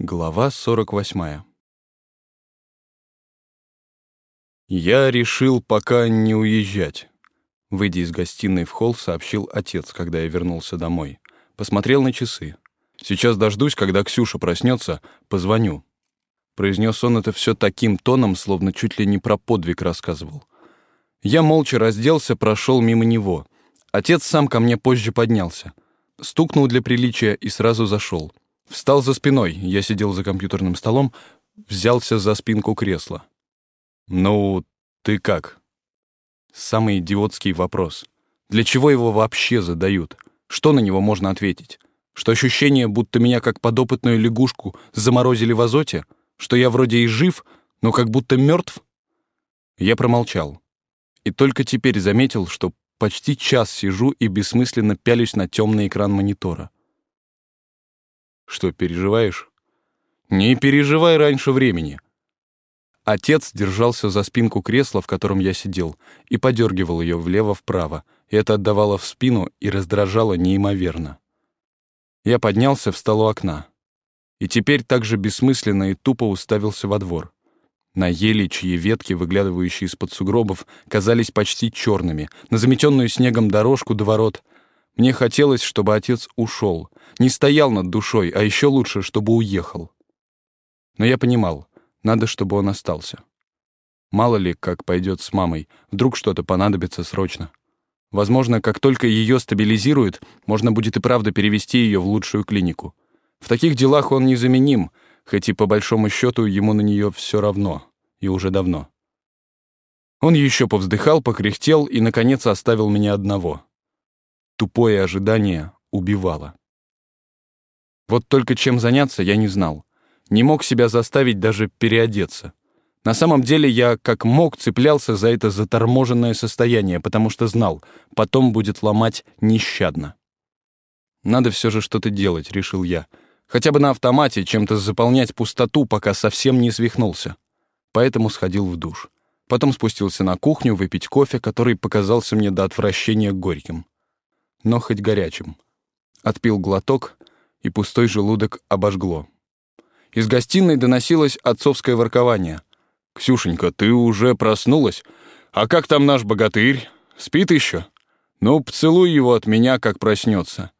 Глава 48. Я решил пока не уезжать. Выйдя из гостиной в холл, сообщил отец, когда я вернулся домой. Посмотрел на часы. Сейчас дождусь, когда Ксюша проснется, позвоню. Произнес он это все таким тоном, словно чуть ли не про подвиг рассказывал. Я молча разделся, прошел мимо него. Отец сам ко мне позже поднялся. Стукнул для приличия и сразу зашел. Встал за спиной, я сидел за компьютерным столом, взялся за спинку кресла. «Ну, ты как?» Самый идиотский вопрос. Для чего его вообще задают? Что на него можно ответить? Что ощущение, будто меня как подопытную лягушку заморозили в азоте? Что я вроде и жив, но как будто мертв? Я промолчал. И только теперь заметил, что почти час сижу и бессмысленно пялюсь на темный экран монитора. Что, переживаешь? Не переживай раньше времени. Отец держался за спинку кресла, в котором я сидел, и подергивал ее влево-вправо, это отдавало в спину и раздражало неимоверно. Я поднялся, встал у окна. И теперь так же бессмысленно и тупо уставился во двор. На ели, чьи ветки, выглядывающие из-под сугробов, казались почти черными, на заметенную снегом дорожку до ворот. Мне хотелось, чтобы отец ушел, не стоял над душой, а еще лучше, чтобы уехал. Но я понимал, надо, чтобы он остался. Мало ли, как пойдет с мамой, вдруг что-то понадобится срочно. Возможно, как только ее стабилизируют, можно будет и правда перевести ее в лучшую клинику. В таких делах он незаменим, хоть и по большому счету ему на нее все равно, и уже давно. Он еще повздыхал, покряхтел и, наконец, оставил меня одного. Тупое ожидание убивало. Вот только чем заняться я не знал. Не мог себя заставить даже переодеться. На самом деле я как мог цеплялся за это заторможенное состояние, потому что знал, потом будет ломать нещадно. Надо все же что-то делать, решил я. Хотя бы на автомате чем-то заполнять пустоту, пока совсем не свихнулся. Поэтому сходил в душ. Потом спустился на кухню выпить кофе, который показался мне до отвращения горьким. Но хоть горячим. Отпил глоток и пустой желудок обожгло. Из гостиной доносилось отцовское воркование. «Ксюшенька, ты уже проснулась? А как там наш богатырь? Спит еще? Ну, поцелуй его от меня, как проснется».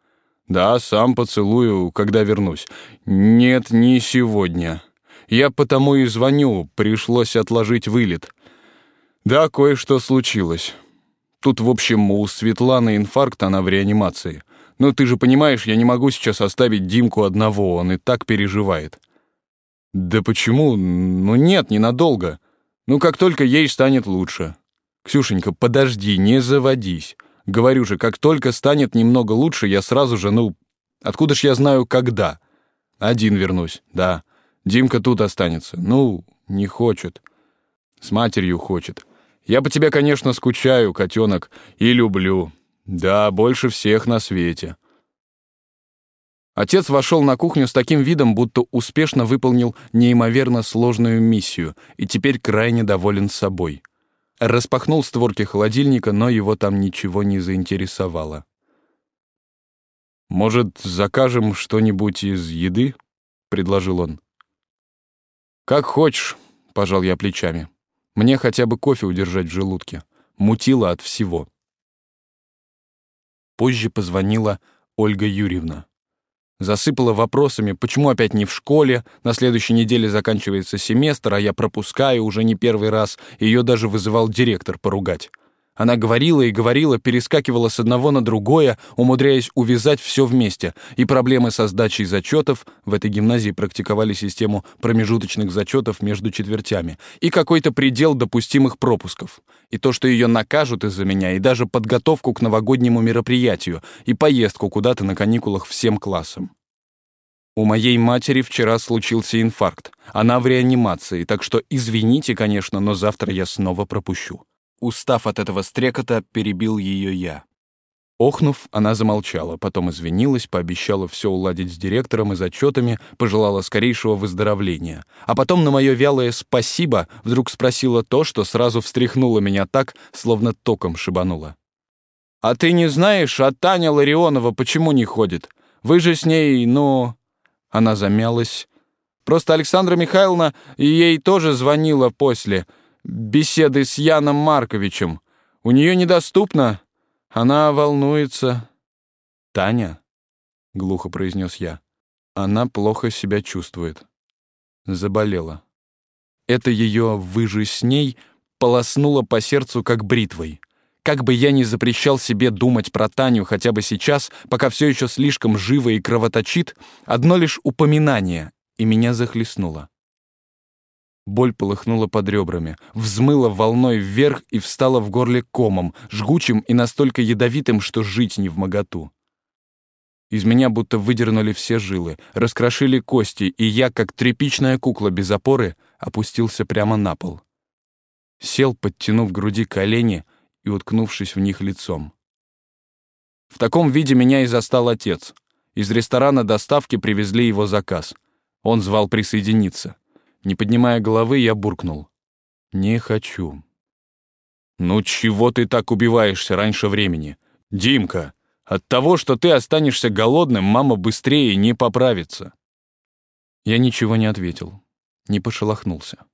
«Да, сам поцелую, когда вернусь». «Нет, не сегодня. Я потому и звоню, пришлось отложить вылет». «Да, кое-что случилось. Тут, в общем, у Светланы инфаркт, она в реанимации. «Ну ты же понимаешь, я не могу сейчас оставить Димку одного, он и так переживает». «Да почему? Ну нет, ненадолго. Ну как только ей станет лучше». «Ксюшенька, подожди, не заводись. Говорю же, как только станет немного лучше, я сразу же, ну... Откуда ж я знаю, когда?» «Один вернусь, да. Димка тут останется. Ну, не хочет. С матерью хочет. Я по тебе, конечно, скучаю, котенок, и люблю. Да, больше всех на свете. Отец вошел на кухню с таким видом, будто успешно выполнил неимоверно сложную миссию и теперь крайне доволен собой. Распахнул створки холодильника, но его там ничего не заинтересовало. «Может, закажем что-нибудь из еды?» — предложил он. «Как хочешь», — пожал я плечами. «Мне хотя бы кофе удержать в желудке. Мутило от всего». Позже позвонила Ольга Юрьевна. Засыпала вопросами, почему опять не в школе, на следующей неделе заканчивается семестр, а я пропускаю уже не первый раз, ее даже вызывал директор поругать. Она говорила и говорила, перескакивала с одного на другое, умудряясь увязать все вместе. И проблемы со сдачей зачетов, в этой гимназии практиковали систему промежуточных зачетов между четвертями, и какой-то предел допустимых пропусков. И то, что ее накажут из-за меня, и даже подготовку к новогоднему мероприятию, и поездку куда-то на каникулах всем классам. У моей матери вчера случился инфаркт. Она в реанимации, так что извините, конечно, но завтра я снова пропущу. Устав от этого стрекота, перебил ее я. Охнув, она замолчала, потом извинилась, пообещала все уладить с директором и зачетами, пожелала скорейшего выздоровления. А потом на мое вялое «спасибо» вдруг спросила то, что сразу встряхнуло меня так, словно током шибануло. «А ты не знаешь, а Таня Ларионова почему не ходит? Вы же с ней, ну...» Она замялась, Просто Александра Михайловна ей тоже звонила после беседы с Яном Марковичем. У нее недоступно. Она волнуется. «Таня?» — глухо произнес я. «Она плохо себя чувствует. Заболела. Это ее «выжи с ней» полоснуло по сердцу как бритвой. Как бы я ни запрещал себе думать про Таню хотя бы сейчас, пока все еще слишком живо и кровоточит, одно лишь упоминание, и меня захлестнуло. Боль полыхнула под ребрами, взмыла волной вверх и встала в горле комом, жгучим и настолько ядовитым, что жить не в моготу. Из меня будто выдернули все жилы, раскрошили кости, и я, как тряпичная кукла без опоры, опустился прямо на пол. Сел, подтянув груди колени и уткнувшись в них лицом. В таком виде меня и застал отец. Из ресторана доставки привезли его заказ. Он звал присоединиться. Не поднимая головы, я буркнул. «Не хочу». «Ну чего ты так убиваешься раньше времени? Димка, от того, что ты останешься голодным, мама быстрее не поправится». Я ничего не ответил, не пошелохнулся.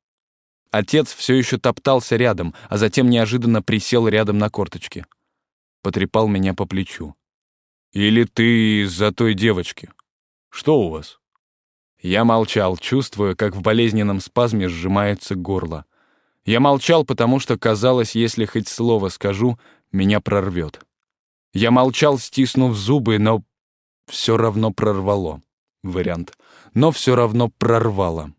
Отец все еще топтался рядом, а затем неожиданно присел рядом на корточки. Потрепал меня по плечу. «Или ты из-за той девочки? Что у вас?» Я молчал, чувствуя, как в болезненном спазме сжимается горло. Я молчал, потому что казалось, если хоть слово скажу, меня прорвет. Я молчал, стиснув зубы, но все равно прорвало. Вариант. Но все равно прорвало.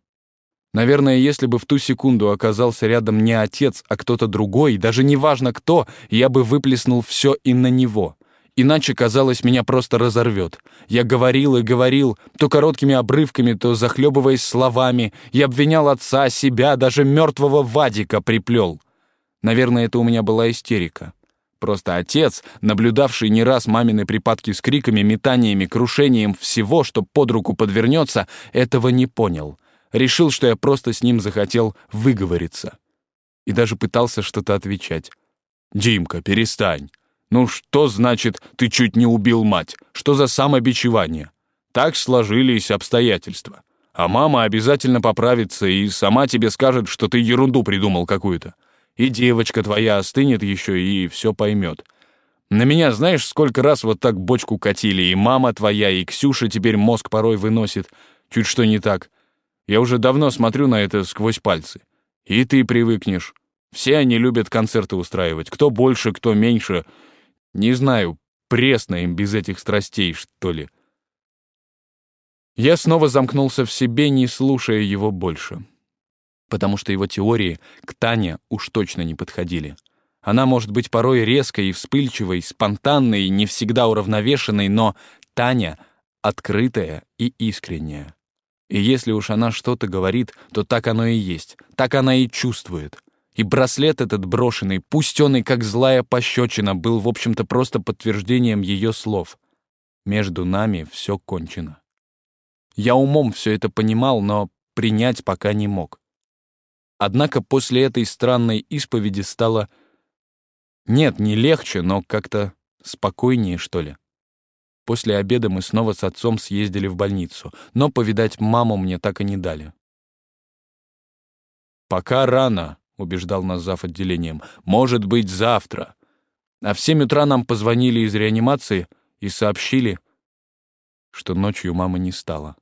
Наверное, если бы в ту секунду оказался рядом не отец, а кто-то другой, даже неважно кто, я бы выплеснул все и на него. Иначе, казалось, меня просто разорвет. Я говорил и говорил, то короткими обрывками, то захлебываясь словами. Я обвинял отца, себя, даже мертвого Вадика приплел. Наверное, это у меня была истерика. Просто отец, наблюдавший не раз мамины припадки с криками, метаниями, крушением всего, что под руку подвернется, этого не понял — Решил, что я просто с ним захотел выговориться. И даже пытался что-то отвечать. «Димка, перестань. Ну что значит, ты чуть не убил мать? Что за самобичевание? Так сложились обстоятельства. А мама обязательно поправится и сама тебе скажет, что ты ерунду придумал какую-то. И девочка твоя остынет еще и все поймет. На меня знаешь, сколько раз вот так бочку катили, и мама твоя, и Ксюша теперь мозг порой выносит. Чуть что не так. Я уже давно смотрю на это сквозь пальцы. И ты привыкнешь. Все они любят концерты устраивать. Кто больше, кто меньше. Не знаю, пресно им без этих страстей, что ли. Я снова замкнулся в себе, не слушая его больше. Потому что его теории к Тане уж точно не подходили. Она может быть порой резкой и вспыльчивой, спонтанной, не всегда уравновешенной, но Таня — открытая и искренняя. И если уж она что-то говорит, то так оно и есть, так она и чувствует. И браслет этот брошенный, и как злая пощечина, был, в общем-то, просто подтверждением ее слов. Между нами все кончено. Я умом все это понимал, но принять пока не мог. Однако после этой странной исповеди стало... Нет, не легче, но как-то спокойнее, что ли. После обеда мы снова с отцом съездили в больницу, но повидать маму мне так и не дали. «Пока рано», — убеждал нас зав. отделением. «Может быть, завтра». А в семь утра нам позвонили из реанимации и сообщили, что ночью мамы не стало.